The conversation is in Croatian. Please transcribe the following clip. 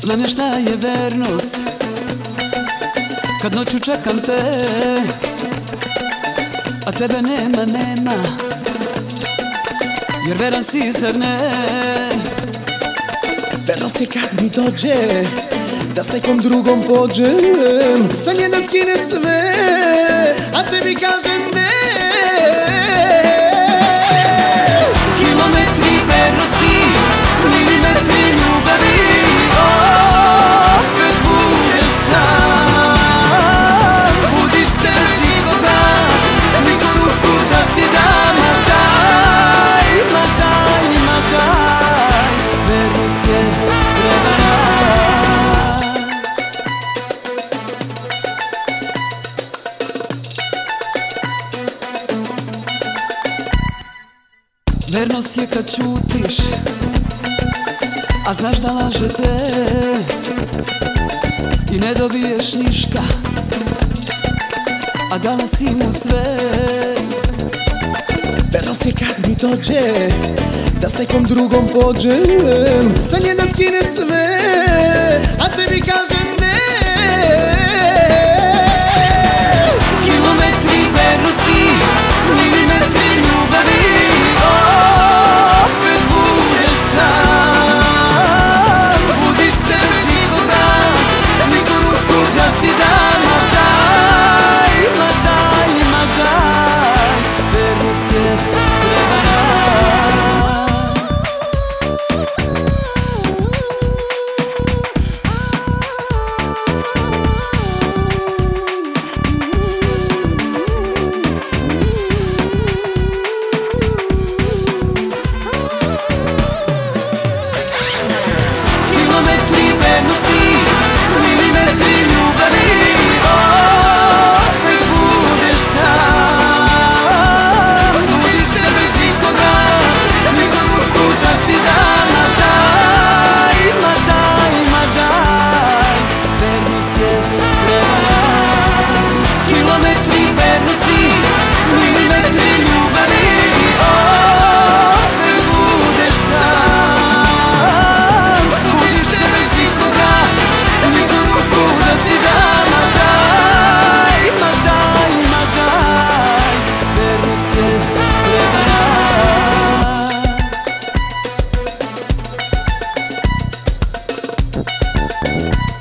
Znam ja šta je vernost Kad noću čekam te A tebe nema, nema Jer veran si, zar ne Vernost je kad mi dođe Da s nekom drugom pođem Sa nje da skinem sve A sebi kažem ne Vernost je kad čutiš A znaš da lažete I ne dobiješ ništa A dala si sve. Vernost je kad mi dođe Da s nekom drugom pođem Sa nje da skinem sve up to die. Thank